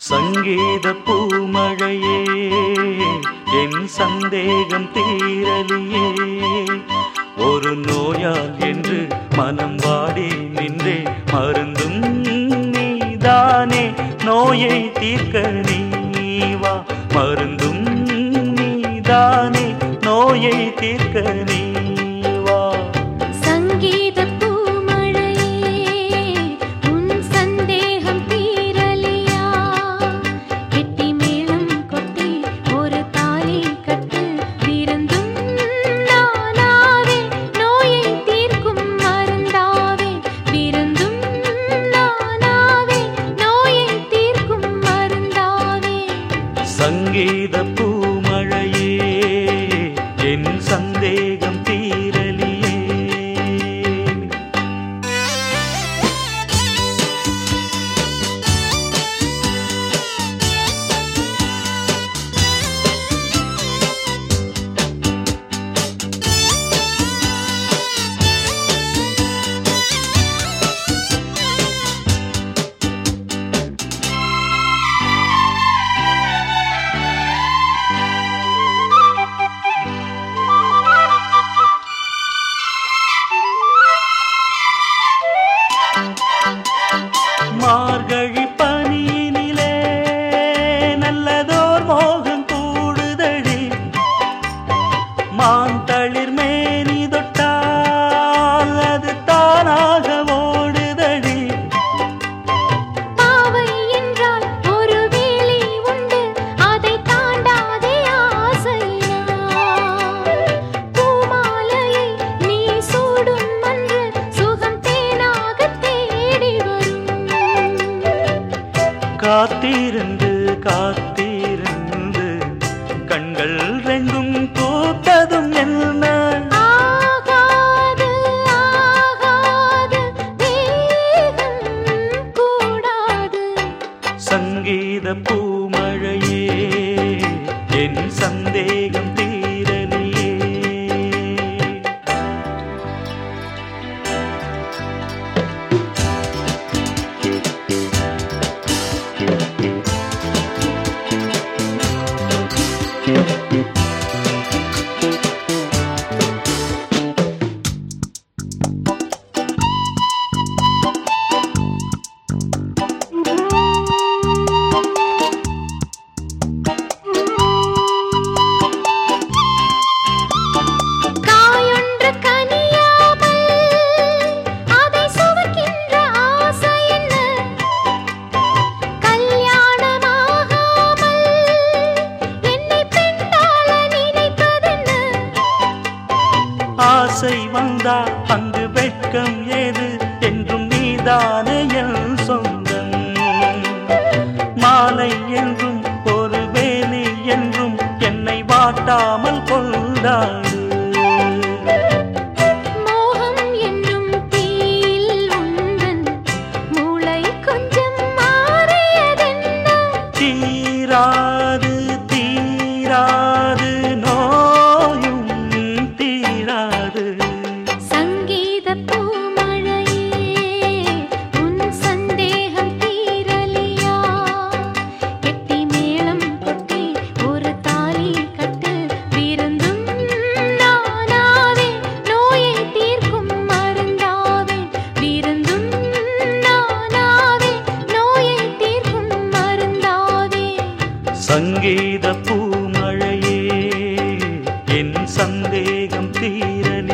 சங்கீத பூமழையே என் சந்தேகம் தீரலியே ஒரு நோயால் என்று மனம் வாடி நின்றே மருந்தும் நீதானே. நோயை தீர்க்க நீவா மருந்தும் நீதானே. நோயை தீர்க்க நீ சங்கீத பூமழையே ಗಗಿ கண்கள் ரெண்டும் பூத்ததும் என்ன? சங்கீத பூமழையே ஆசை வந்தா அங்கு வெட்கம் ஏது? என்றும் நீதானே என் சொந்தம். மாலை என்றும் ஒரு வேலி என்றும் என்னை வாட்டாமல் கொண்டாடு. தீராது தீராது சங்கீத பூமழையே என் சந்தேகம் தீரனே.